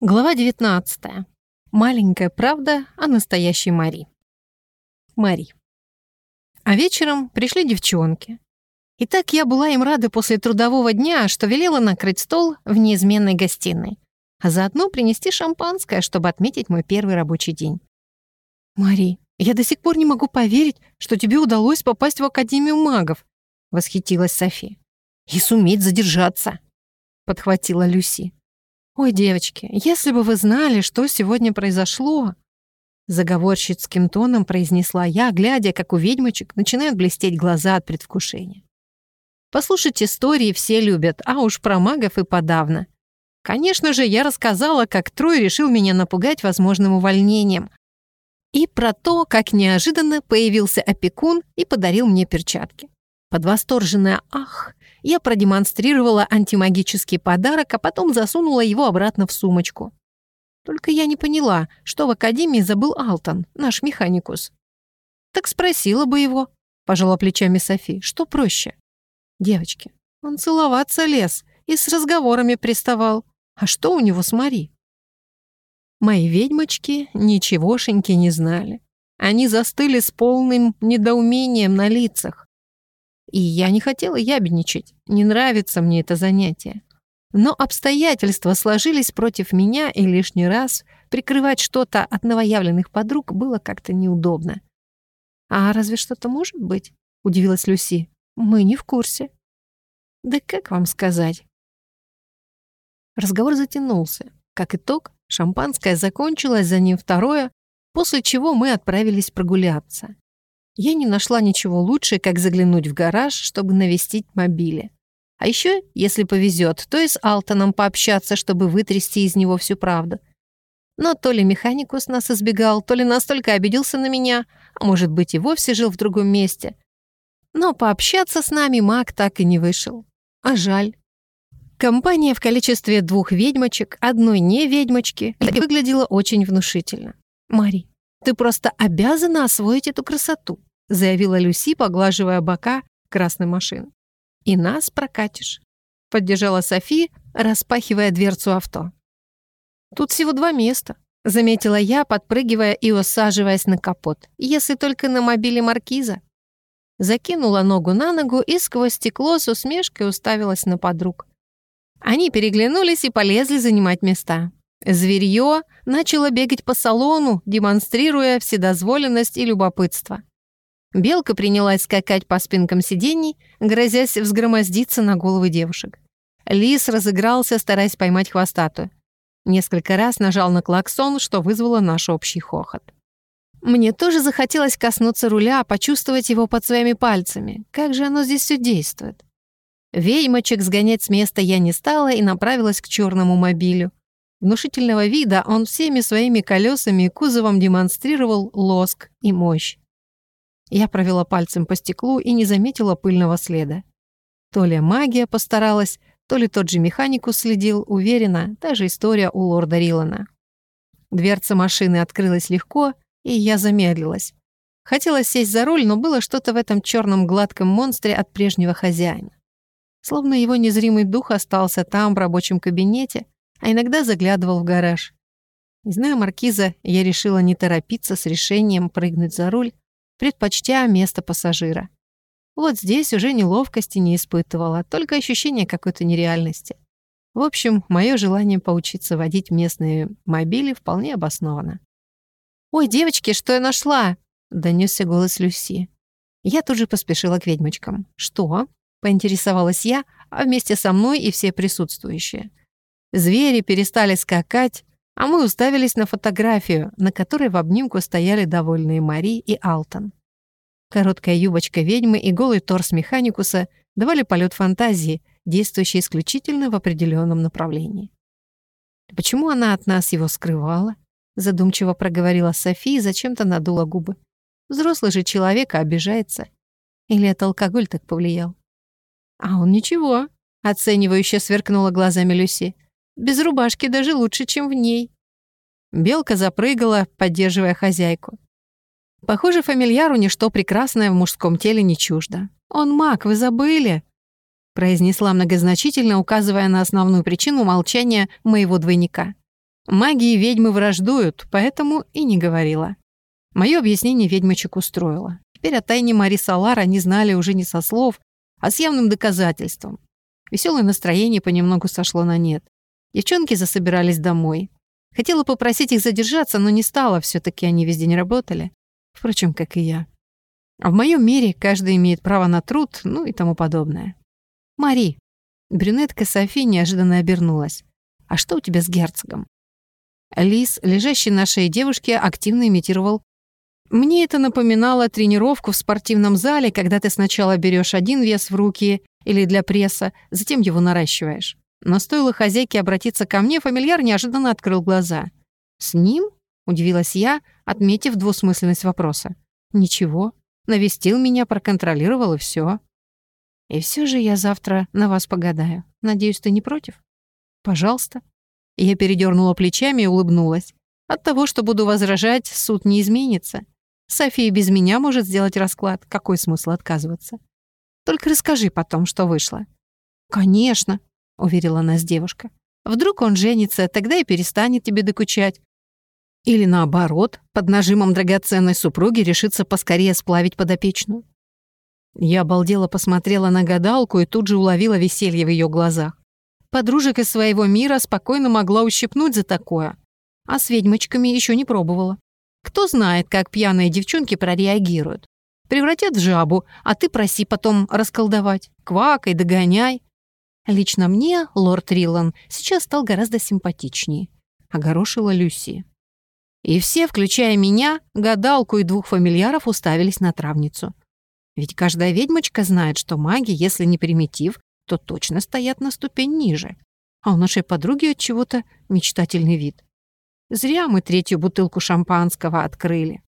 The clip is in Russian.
Глава 19. Маленькая правда о настоящей Мари. Мари. А вечером пришли девчонки. И так я была им рада после трудового дня, что велела накрыть стол в неизменной гостиной, а заодно принести шампанское, чтобы отметить мой первый рабочий день. «Мари, я до сих пор не могу поверить, что тебе удалось попасть в Академию магов», — восхитилась Софи. «И суметь задержаться», — подхватила Люси. «Ой, девочки, если бы вы знали, что сегодня произошло!» Заговорщицким тоном произнесла я, глядя, как у ведьмочек начинают блестеть глаза от предвкушения. Послушать истории все любят, а уж про магов и подавно. Конечно же, я рассказала, как Трой решил меня напугать возможным увольнением. И про то, как неожиданно появился опекун и подарил мне перчатки. Под восторженное «ах» я продемонстрировала антимагический подарок, а потом засунула его обратно в сумочку. Только я не поняла, что в академии забыл Алтон, наш механикус. Так спросила бы его, пожала плечами Софи, что проще. Девочки, он целоваться лез и с разговорами приставал. А что у него с Мари? Мои ведьмочки ничегошеньки не знали. Они застыли с полным недоумением на лицах. И я не хотела ябедничать, не нравится мне это занятие. Но обстоятельства сложились против меня, и лишний раз прикрывать что-то от новоявленных подруг было как-то неудобно. «А разве что-то может быть?» — удивилась Люси. «Мы не в курсе». «Да как вам сказать?» Разговор затянулся. Как итог, шампанское закончилось, за ним второе, после чего мы отправились прогуляться я не нашла ничего лучше, как заглянуть в гараж, чтобы навестить мобили. А еще, если повезет, то и с Алтоном пообщаться, чтобы вытрясти из него всю правду. Но то ли механикус нас избегал, то ли настолько обиделся на меня, а может быть и вовсе жил в другом месте. Но пообщаться с нами маг так и не вышел. А жаль. Компания в количестве двух ведьмочек, одной не ведьмочки, выглядела очень внушительно. «Мари, ты просто обязана освоить эту красоту заявила Люси, поглаживая бока красной машины. «И нас прокатишь», — поддержала Софи, распахивая дверцу авто. «Тут всего два места», — заметила я, подпрыгивая и усаживаясь на капот, «если только на мобиле маркиза». Закинула ногу на ногу и сквозь стекло с усмешкой уставилась на подруг. Они переглянулись и полезли занимать места. Зверье начало бегать по салону, демонстрируя вседозволенность и любопытство. Белка принялась скакать по спинкам сидений, грозясь взгромоздиться на головы девушек. Лис разыгрался, стараясь поймать хвостатую. Несколько раз нажал на клаксон, что вызвало наш общий хохот. Мне тоже захотелось коснуться руля, почувствовать его под своими пальцами. Как же оно здесь все действует? Ведьмочек сгонять с места я не стала и направилась к черному мобилю. Внушительного вида он всеми своими колесами и кузовом демонстрировал лоск и мощь. Я провела пальцем по стеклу и не заметила пыльного следа. То ли магия постаралась, то ли тот же механик следил, уверенно, та же история у лорда Рилана. Дверца машины открылась легко, и я замедлилась. Хотелось сесть за руль, но было что-то в этом черном гладком монстре от прежнего хозяина. Словно его незримый дух остался там, в рабочем кабинете, а иногда заглядывал в гараж. Не зная маркиза, я решила не торопиться с решением прыгнуть за руль, предпочтя место пассажира. Вот здесь уже неловкости не испытывала, только ощущение какой-то нереальности. В общем, мое желание поучиться водить местные мобили вполне обосновано. «Ой, девочки, что я нашла?» — донесся голос Люси. Я тут же поспешила к ведьмочкам. «Что?» — поинтересовалась я, а вместе со мной и все присутствующие. Звери перестали скакать, а мы уставились на фотографию, на которой в обнимку стояли довольные Мари и Алтон. Короткая юбочка ведьмы и голый торс механикуса давали полет фантазии, действующий исключительно в определенном направлении. «Почему она от нас его скрывала?» задумчиво проговорила София и зачем-то надула губы. Взрослый же человек обижается. Или это алкоголь так повлиял? А он ничего, оценивающе сверкнула глазами Люси. Без рубашки даже лучше, чем в ней. Белка запрыгала, поддерживая хозяйку. Похоже, фамильяру ничто прекрасное в мужском теле не чуждо. «Он маг, вы забыли?» произнесла многозначительно, указывая на основную причину молчания моего двойника. Маги и ведьмы враждуют, поэтому и не говорила. Мое объяснение ведьмочек устроило. Теперь о тайне Мари Салар они знали уже не со слов, а с явным доказательством. Веселое настроение понемногу сошло на нет. Девчонки засобирались домой. Хотела попросить их задержаться, но не стала, все таки они везде не работали. Впрочем, как и я. А в моем мире каждый имеет право на труд, ну и тому подобное. «Мари!» Брюнетка Софи неожиданно обернулась. «А что у тебя с герцогом?» Лис, лежащий на шее девушки, активно имитировал. «Мне это напоминало тренировку в спортивном зале, когда ты сначала берешь один вес в руки или для пресса, затем его наращиваешь. Но стоило хозяйке обратиться ко мне, фамильяр неожиданно открыл глаза. «С ним?» — удивилась я, отметив двусмысленность вопроса. «Ничего. Навестил меня, проконтролировал и все. И все же я завтра на вас погадаю. Надеюсь, ты не против? Пожалуйста. Я передернула плечами и улыбнулась. От того, что буду возражать, суд не изменится. София без меня может сделать расклад. Какой смысл отказываться? Только расскажи потом, что вышло. Конечно, уверила нас девушка. Вдруг он женится, тогда и перестанет тебе докучать. Или наоборот, под нажимом драгоценной супруги решится поскорее сплавить подопечную. Я обалдела посмотрела на гадалку и тут же уловила веселье в ее глазах. Подружек из своего мира спокойно могла ущипнуть за такое, а с ведьмочками еще не пробовала. Кто знает, как пьяные девчонки прореагируют. Превратят в жабу, а ты проси потом расколдовать. Квакай, догоняй. Лично мне лорд Риллан сейчас стал гораздо симпатичнее. Огорошила Люси. И все, включая меня, гадалку и двух фамильяров, уставились на травницу. Ведь каждая ведьмочка знает, что маги, если не примитив, то точно стоят на ступень ниже. А у нашей подруги от чего-то мечтательный вид. Зря мы третью бутылку шампанского открыли.